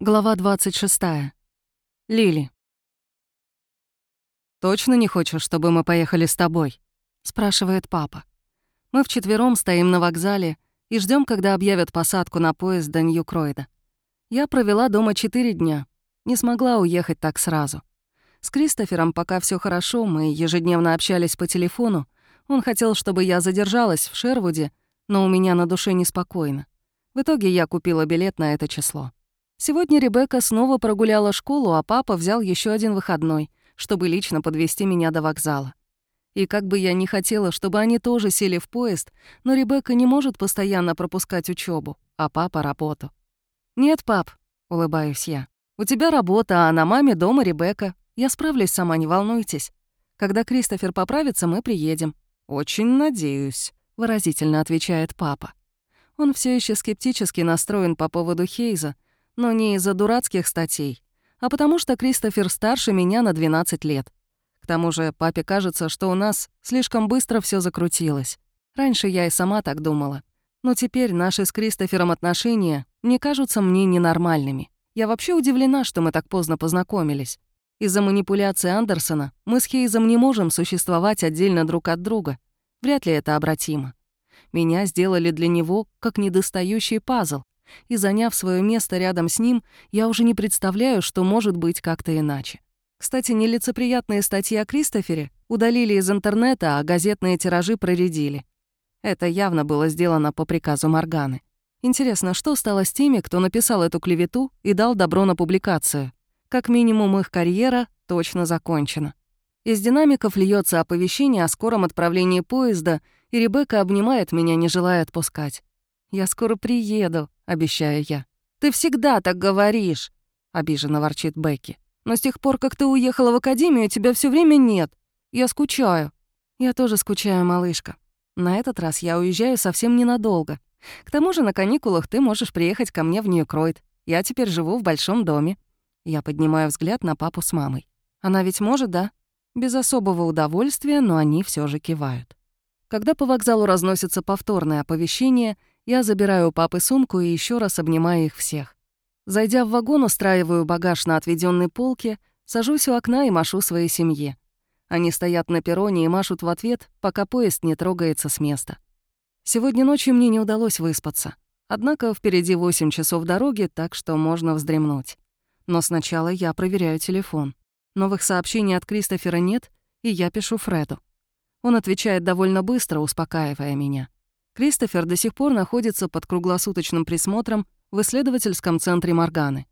Глава 26. Лили. «Точно не хочешь, чтобы мы поехали с тобой?» — спрашивает папа. Мы вчетвером стоим на вокзале и ждем, когда объявят посадку на поезд до Нью-Кройда. Я провела дома четыре дня, не смогла уехать так сразу. С Кристофером пока все хорошо, мы ежедневно общались по телефону. Он хотел, чтобы я задержалась в Шервуде, но у меня на душе неспокойно. В итоге я купила билет на это число. Сегодня Ребекка снова прогуляла школу, а папа взял еще один выходной, чтобы лично подвести меня до вокзала. И как бы я ни хотела, чтобы они тоже сели в поезд, но Ребекка не может постоянно пропускать учебу, а папа — работу. «Нет, пап», — улыбаюсь я. «У тебя работа, а на маме дома Ребекка. Я справлюсь сама, не волнуйтесь. Когда Кристофер поправится, мы приедем». «Очень надеюсь», — выразительно отвечает папа. Он все еще скептически настроен по поводу Хейза, но не из-за дурацких статей, а потому что Кристофер старше меня на 12 лет. К тому же папе кажется, что у нас слишком быстро все закрутилось. Раньше я и сама так думала. Но теперь наши с Кристофером отношения не кажутся мне ненормальными. Я вообще удивлена, что мы так поздно познакомились. Из-за манипуляции Андерсона мы с Хейзом не можем существовать отдельно друг от друга. Вряд ли это обратимо. Меня сделали для него как недостающий пазл, и, заняв свое место рядом с ним, я уже не представляю, что может быть как-то иначе. Кстати, нелицеприятные статьи о Кристофере удалили из интернета, а газетные тиражи проредили. Это явно было сделано по приказу Морганы. Интересно, что стало с теми, кто написал эту клевету и дал добро на публикацию? Как минимум, их карьера точно закончена. Из динамиков льется оповещение о скором отправлении поезда, и Ребекка обнимает меня, не желая отпускать. «Я скоро приеду», — обещаю я. «Ты всегда так говоришь», — обиженно ворчит Бекки. «Но с тех пор, как ты уехала в академию, тебя все время нет. Я скучаю». «Я тоже скучаю, малышка. На этот раз я уезжаю совсем ненадолго. К тому же на каникулах ты можешь приехать ко мне в Нью-Кройд. Я теперь живу в большом доме». Я поднимаю взгляд на папу с мамой. «Она ведь может, да?» Без особого удовольствия, но они все же кивают. Когда по вокзалу разносится повторное оповещение — я забираю у папы сумку и еще раз обнимаю их всех. Зайдя в вагон, устраиваю багаж на отведенной полке, сажусь у окна и машу своей семье. Они стоят на перроне и машут в ответ, пока поезд не трогается с места. Сегодня ночью мне не удалось выспаться. Однако впереди 8 часов дороги, так что можно вздремнуть. Но сначала я проверяю телефон. Новых сообщений от Кристофера нет, и я пишу Фреду. Он отвечает довольно быстро, успокаивая меня. Кристофер до сих пор находится под круглосуточным присмотром в исследовательском центре Морганы.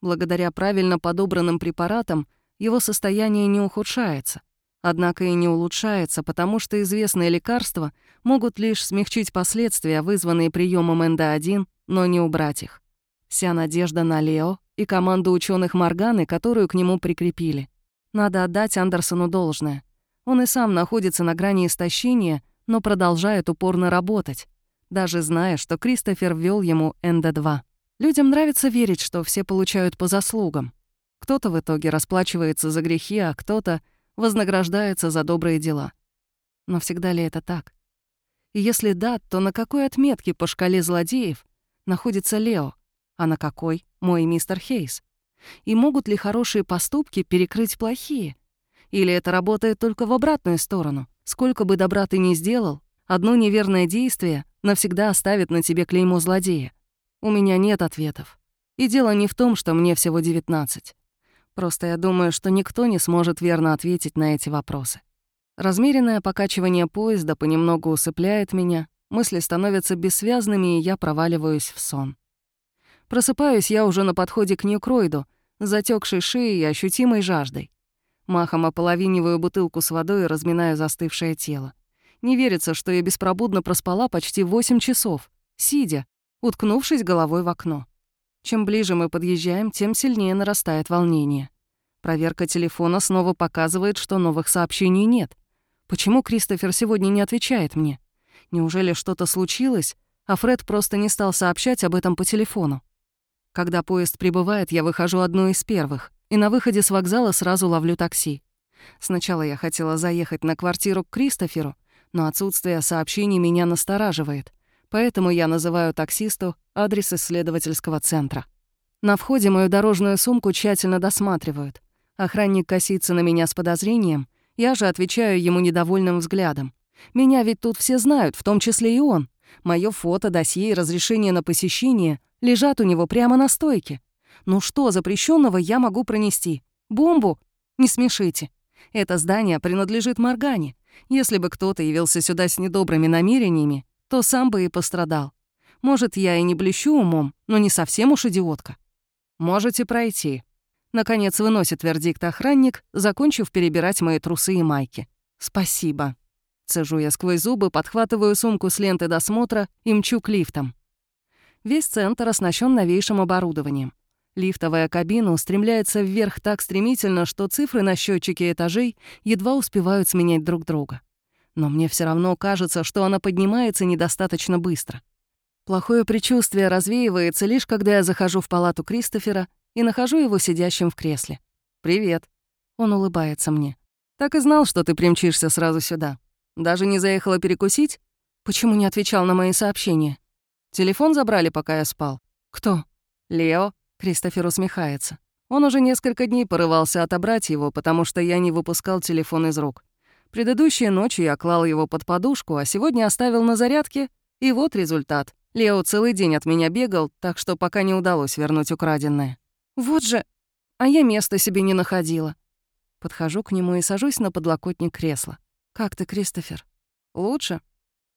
Благодаря правильно подобранным препаратам его состояние не ухудшается, однако и не улучшается, потому что известные лекарства могут лишь смягчить последствия, вызванные приемом НД-1, но не убрать их. Вся надежда на Лео и команду ученых Морганы, которую к нему прикрепили. Надо отдать Андерсону должное. Он и сам находится на грани истощения — но продолжает упорно работать, даже зная, что Кристофер ввел ему НД-2. Людям нравится верить, что все получают по заслугам. Кто-то в итоге расплачивается за грехи, а кто-то вознаграждается за добрые дела. Но всегда ли это так? И если да, то на какой отметке по шкале злодеев находится Лео, а на какой — мой мистер Хейс? И могут ли хорошие поступки перекрыть плохие? Или это работает только в обратную сторону? Сколько бы добра ты ни сделал, одно неверное действие навсегда оставит на тебе клеймо злодея. У меня нет ответов. И дело не в том, что мне всего 19. Просто я думаю, что никто не сможет верно ответить на эти вопросы. Размеренное покачивание поезда понемногу усыпляет меня, мысли становятся бессвязными, и я проваливаюсь в сон. Просыпаюсь я уже на подходе к Ньюкройду, затекшей шеей и ощутимой жаждой. Махом ополовиниваю бутылку с водой и разминаю застывшее тело. Не верится, что я беспробудно проспала почти 8 часов, сидя, уткнувшись головой в окно. Чем ближе мы подъезжаем, тем сильнее нарастает волнение. Проверка телефона снова показывает, что новых сообщений нет. Почему Кристофер сегодня не отвечает мне? Неужели что-то случилось, а Фред просто не стал сообщать об этом по телефону? Когда поезд прибывает, я выхожу одной из первых и на выходе с вокзала сразу ловлю такси. Сначала я хотела заехать на квартиру к Кристоферу, но отсутствие сообщений меня настораживает, поэтому я называю таксисту адрес исследовательского центра. На входе мою дорожную сумку тщательно досматривают. Охранник косится на меня с подозрением, я же отвечаю ему недовольным взглядом. Меня ведь тут все знают, в том числе и он. Моё фото, досье и разрешение на посещение лежат у него прямо на стойке. Ну что запрещенного я могу пронести? Бомбу? Не смешите. Это здание принадлежит Моргане. Если бы кто-то явился сюда с недобрыми намерениями, то сам бы и пострадал. Может, я и не блещу умом, но не совсем уж идиотка. Можете пройти. Наконец выносит вердикт охранник, закончив перебирать мои трусы и майки. Спасибо. Цежу я сквозь зубы, подхватываю сумку с ленты досмотра и мчу к лифтам. Весь центр оснащен новейшим оборудованием. Лифтовая кабина устремляется вверх так стремительно, что цифры на счетчике этажей едва успевают сменять друг друга. Но мне все равно кажется, что она поднимается недостаточно быстро. Плохое предчувствие развеивается лишь когда я захожу в палату Кристофера и нахожу его сидящим в кресле. «Привет». Он улыбается мне. «Так и знал, что ты примчишься сразу сюда. Даже не заехала перекусить? Почему не отвечал на мои сообщения? Телефон забрали, пока я спал. Кто? Лео. Кристофер усмехается. Он уже несколько дней порывался отобрать его, потому что я не выпускал телефон из рук. Предыдущей ночью я клал его под подушку, а сегодня оставил на зарядке, и вот результат. Лео целый день от меня бегал, так что пока не удалось вернуть украденное. Вот же, а я места себе не находила. Подхожу к нему и сажусь на подлокотник кресла. «Как ты, Кристофер?» «Лучше.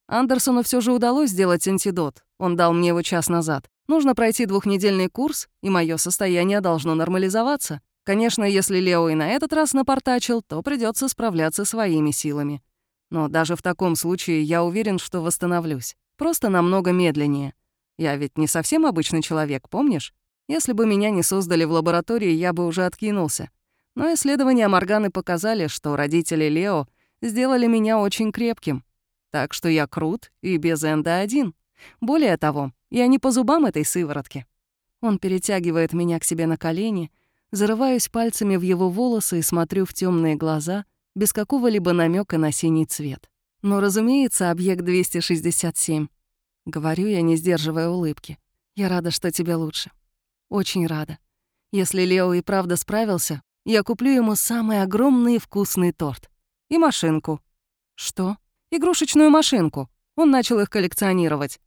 Андерсону все же удалось сделать антидот. Он дал мне его час назад. Нужно пройти двухнедельный курс, и мое состояние должно нормализоваться. Конечно, если Лео и на этот раз напортачил, то придется справляться своими силами. Но даже в таком случае я уверен, что восстановлюсь. Просто намного медленнее. Я ведь не совсем обычный человек, помнишь? Если бы меня не создали в лаборатории, я бы уже откинулся. Но исследования Морганы показали, что родители Лео сделали меня очень крепким. Так что я крут и без энда один. Более того, я не по зубам этой сыворотки. Он перетягивает меня к себе на колени, зарываюсь пальцами в его волосы и смотрю в темные глаза, без какого-либо намека на синий цвет. Но, разумеется, объект 267. Говорю я, не сдерживая улыбки. Я рада, что тебе лучше. Очень рада. Если Лео и правда справился, я куплю ему самый огромный и вкусный торт. И машинку. Что? Игрушечную машинку. Он начал их коллекционировать.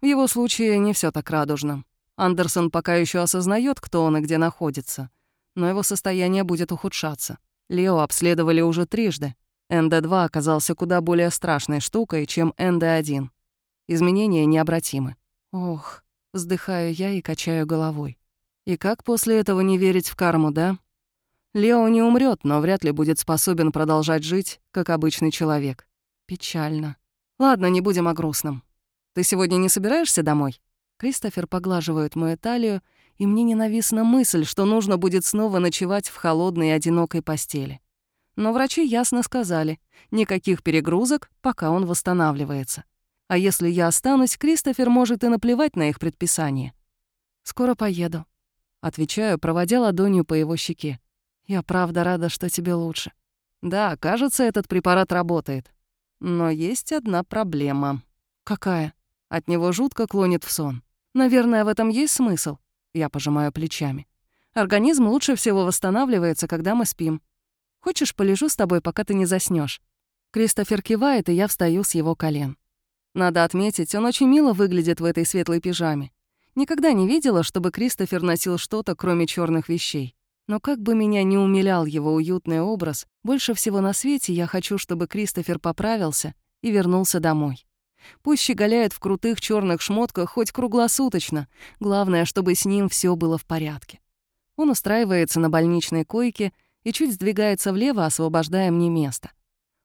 В его случае не все так радужно. Андерсон пока еще осознает, кто он и где находится. Но его состояние будет ухудшаться. Лео обследовали уже трижды. НД-2 оказался куда более страшной штукой, чем НД-1. Изменения необратимы. Ох, вздыхаю я и качаю головой. И как после этого не верить в карму, да? Лео не умрет, но вряд ли будет способен продолжать жить, как обычный человек. Печально. Ладно, не будем о грустном. Ты сегодня не собираешься домой? Кристофер поглаживает мою талию, и мне ненавистна мысль, что нужно будет снова ночевать в холодной и одинокой постели. Но врачи ясно сказали, никаких перегрузок, пока он восстанавливается. А если я останусь, Кристофер может и наплевать на их предписание. «Скоро поеду», — отвечаю, проводя ладонью по его щеке. Я правда рада, что тебе лучше. Да, кажется, этот препарат работает. Но есть одна проблема. Какая? От него жутко клонит в сон. Наверное, в этом есть смысл. Я пожимаю плечами. Организм лучше всего восстанавливается, когда мы спим. Хочешь, полежу с тобой, пока ты не заснешь? Кристофер кивает, и я встаю с его колен. Надо отметить, он очень мило выглядит в этой светлой пижаме. Никогда не видела, чтобы Кристофер носил что-то, кроме черных вещей. Но как бы меня не умилял его уютный образ, больше всего на свете я хочу, чтобы Кристофер поправился и вернулся домой. Пусть щеголяет в крутых черных шмотках хоть круглосуточно, главное, чтобы с ним все было в порядке. Он устраивается на больничной койке и чуть сдвигается влево, освобождая мне место.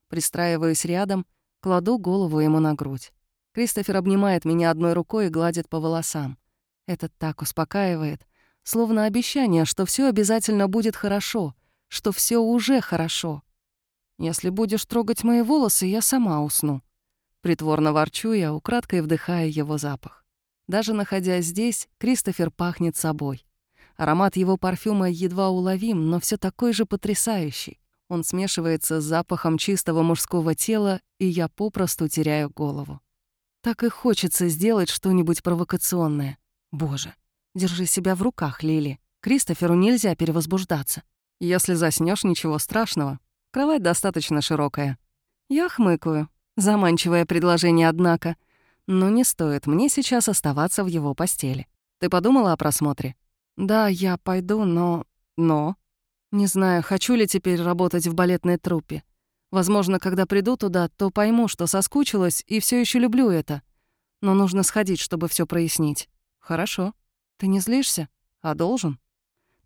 Пристраиваюсь рядом, кладу голову ему на грудь. Кристофер обнимает меня одной рукой и гладит по волосам. Это так успокаивает, словно обещание, что все обязательно будет хорошо, что все уже хорошо. Если будешь трогать мои волосы, я сама усну. Притворно ворчу я, украдкой вдыхая его запах. Даже находясь здесь, Кристофер пахнет собой. Аромат его парфюма едва уловим, но все такой же потрясающий. Он смешивается с запахом чистого мужского тела, и я попросту теряю голову. Так и хочется сделать что-нибудь провокационное. Боже, Держи себя в руках, Лили. Кристоферу нельзя перевозбуждаться. Если заснешь, ничего страшного. Кровать достаточно широкая. Я хмыкаю, заманчивое предложение, однако. Но не стоит мне сейчас оставаться в его постели. Ты подумала о просмотре? Да, я пойду, но... Но? Не знаю, хочу ли теперь работать в балетной труппе. Возможно, когда приду туда, то пойму, что соскучилась и все еще люблю это. Но нужно сходить, чтобы все прояснить. Хорошо. Ты не злишься? А должен?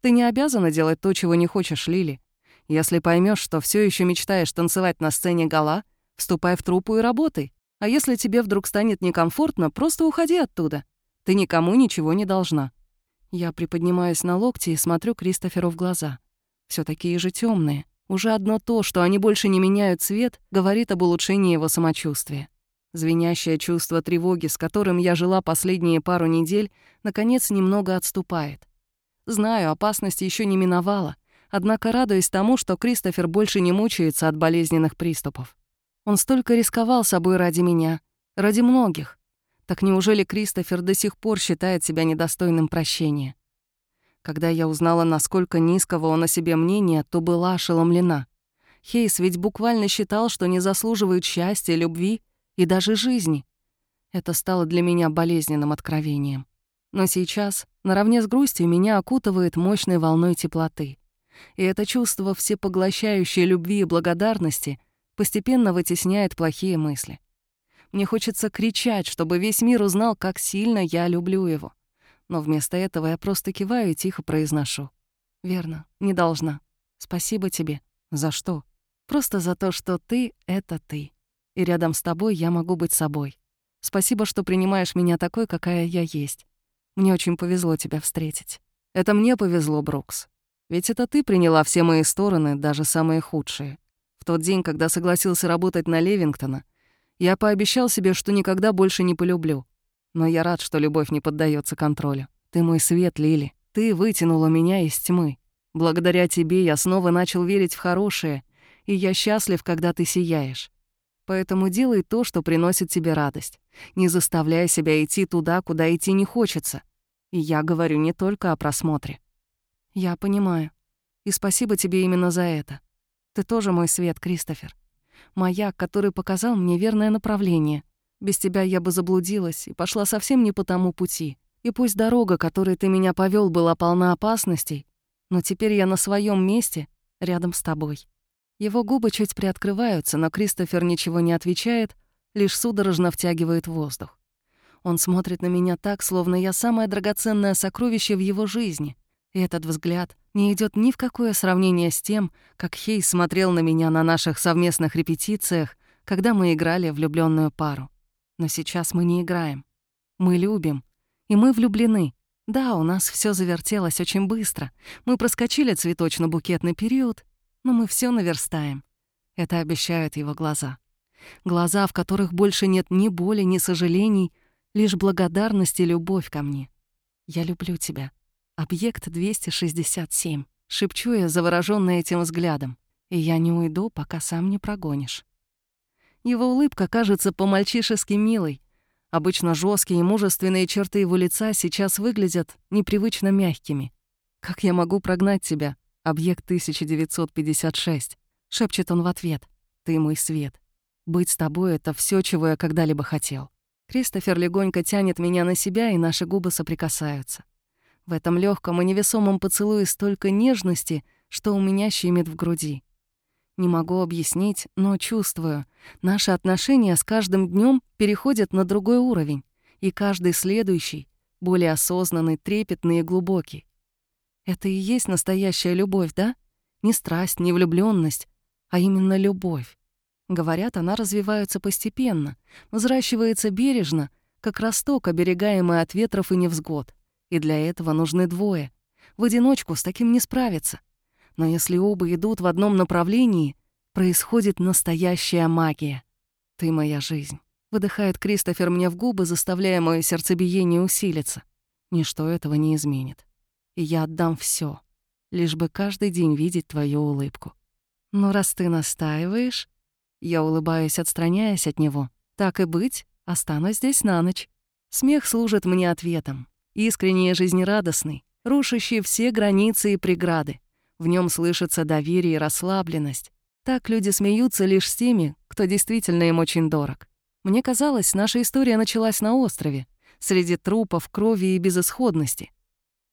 Ты не обязана делать то, чего не хочешь, Лили. Если поймешь, что все еще мечтаешь танцевать на сцене гала, вступай в труппу и работай. А если тебе вдруг станет некомфортно, просто уходи оттуда. Ты никому ничего не должна. Я приподнимаюсь на локти и смотрю Кристоферу в глаза. Все такие же темные. Уже одно то, что они больше не меняют цвет, говорит об улучшении его самочувствия. Звенящее чувство тревоги, с которым я жила последние пару недель, наконец немного отступает. Знаю, опасность еще не миновала, однако радуюсь тому, что Кристофер больше не мучается от болезненных приступов. Он столько рисковал собой ради меня, ради многих. Так неужели Кристофер до сих пор считает себя недостойным прощения? Когда я узнала, насколько низкого он о себе мнения, то была ошеломлена. Хейс ведь буквально считал, что не заслуживает счастья, любви и даже жизни. Это стало для меня болезненным откровением. Но сейчас, наравне с грустью, меня окутывает мощной волной теплоты. И это чувство всепоглощающей любви и благодарности постепенно вытесняет плохие мысли. Мне хочется кричать, чтобы весь мир узнал, как сильно я люблю его. Но вместо этого я просто киваю и тихо произношу. «Верно, не должна. Спасибо тебе. За что? Просто за то, что ты — это ты и рядом с тобой я могу быть собой. Спасибо, что принимаешь меня такой, какая я есть. Мне очень повезло тебя встретить. Это мне повезло, Брукс. Ведь это ты приняла все мои стороны, даже самые худшие. В тот день, когда согласился работать на Левингтона, я пообещал себе, что никогда больше не полюблю. Но я рад, что любовь не поддается контролю. Ты мой свет, Лили. Ты вытянула меня из тьмы. Благодаря тебе я снова начал верить в хорошее, и я счастлив, когда ты сияешь. Поэтому делай то, что приносит тебе радость. Не заставляй себя идти туда, куда идти не хочется. И я говорю не только о просмотре. Я понимаю. И спасибо тебе именно за это. Ты тоже мой свет, Кристофер. Маяк, который показал мне верное направление. Без тебя я бы заблудилась и пошла совсем не по тому пути. И пусть дорога, которой ты меня повел, была полна опасностей, но теперь я на своем месте, рядом с тобой. Его губы чуть приоткрываются, но Кристофер ничего не отвечает, лишь судорожно втягивает воздух. Он смотрит на меня так, словно я самое драгоценное сокровище в его жизни. Этот взгляд не идет ни в какое сравнение с тем, как Хей смотрел на меня на наших совместных репетициях, когда мы играли влюбленную пару. Но сейчас мы не играем. Мы любим. И мы влюблены. Да, у нас все завертелось очень быстро. Мы проскочили цветочно-букетный период, но мы все наверстаем. Это обещают его глаза. Глаза, в которых больше нет ни боли, ни сожалений, лишь благодарность и любовь ко мне. Я люблю тебя. Объект 267. Шепчу я, заворожённая этим взглядом. И я не уйду, пока сам не прогонишь. Его улыбка кажется по-мальчишески милой. Обычно жесткие и мужественные черты его лица сейчас выглядят непривычно мягкими. Как я могу прогнать тебя? Объект 1956. Шепчет он в ответ. Ты мой свет. Быть с тобой — это все, чего я когда-либо хотел. Кристофер легонько тянет меня на себя, и наши губы соприкасаются. В этом легком и невесомом поцелуе столько нежности, что у меня щемит в груди. Не могу объяснить, но чувствую. Наши отношения с каждым днем переходят на другой уровень, и каждый следующий — более осознанный, трепетный и глубокий. Это и есть настоящая любовь, да? Не страсть, не влюбленность, а именно любовь. Говорят, она развивается постепенно, взращивается бережно, как росток, оберегаемый от ветров и невзгод. И для этого нужны двое. В одиночку с таким не справиться. Но если оба идут в одном направлении, происходит настоящая магия. «Ты моя жизнь», — выдыхает Кристофер мне в губы, заставляя мое сердцебиение усилиться. Ничто этого не изменит и я отдам все, лишь бы каждый день видеть твою улыбку. Но раз ты настаиваешь, я улыбаюсь, отстраняясь от него. Так и быть, останусь здесь на ночь. Смех служит мне ответом. Искренний и жизнерадостный, рушащий все границы и преграды. В нем слышится доверие и расслабленность. Так люди смеются лишь с теми, кто действительно им очень дорог. Мне казалось, наша история началась на острове, среди трупов, крови и безысходности.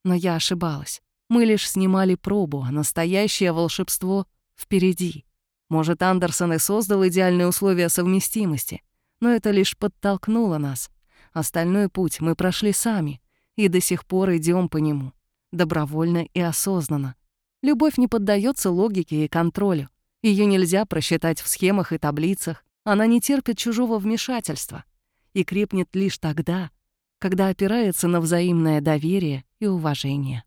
Но я ошибалась. Мы лишь снимали пробу, а настоящее волшебство впереди. Может, Андерсон и создал идеальные условия совместимости, но это лишь подтолкнуло нас. Остальной путь мы прошли сами и до сих пор идем по нему, добровольно и осознанно. Любовь не поддается логике и контролю. Ее нельзя просчитать в схемах и таблицах. Она не терпит чужого вмешательства и крепнет лишь тогда, когда опирается на взаимное доверие и уважение.